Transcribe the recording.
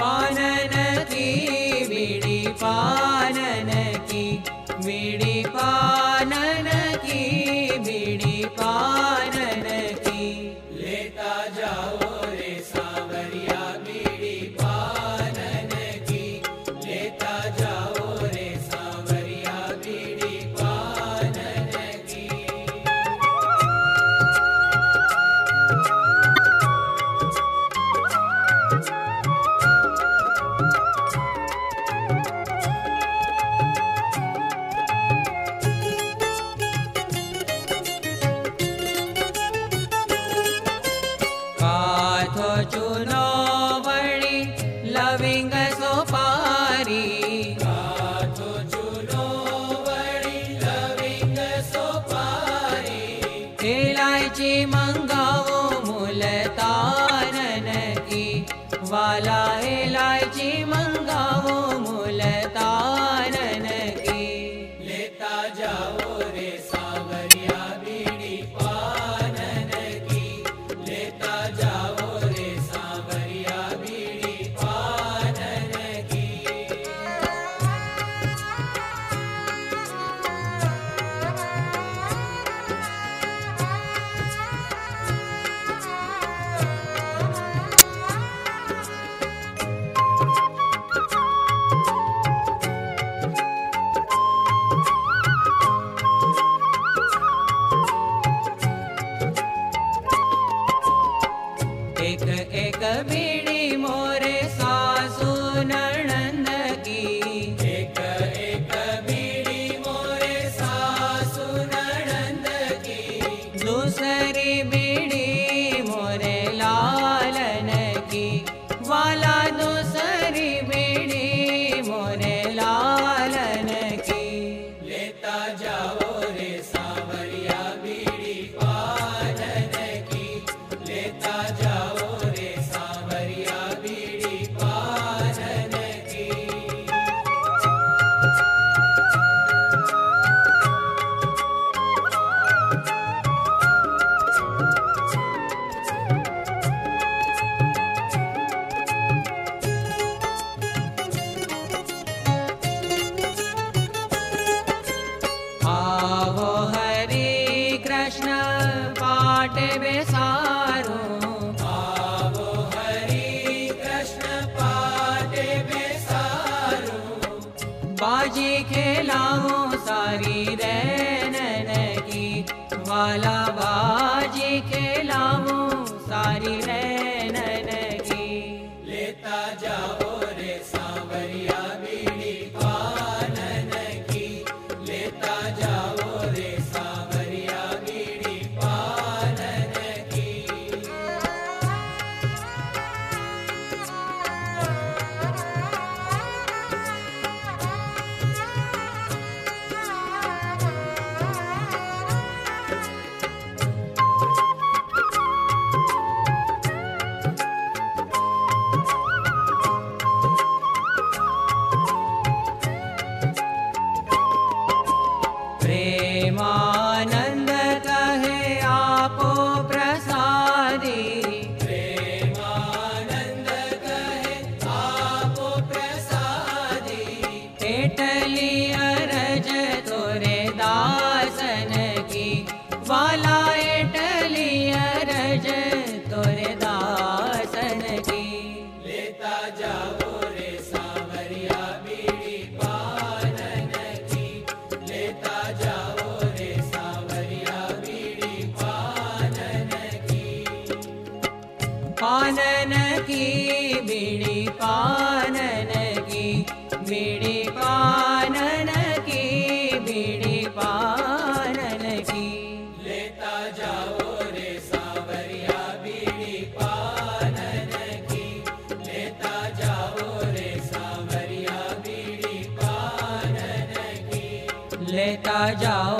पाननती માથો ચૂનો વળી લવિંગ સોપારી માથો ચૂનો વળી લવિંગ સોપારી ઇલાયચી માં and then बाट बेसारो। आवो कृष्ण पाट बेसारो। बाजी खेलाओ सारी रैनन की। वाला बाजी के 大家。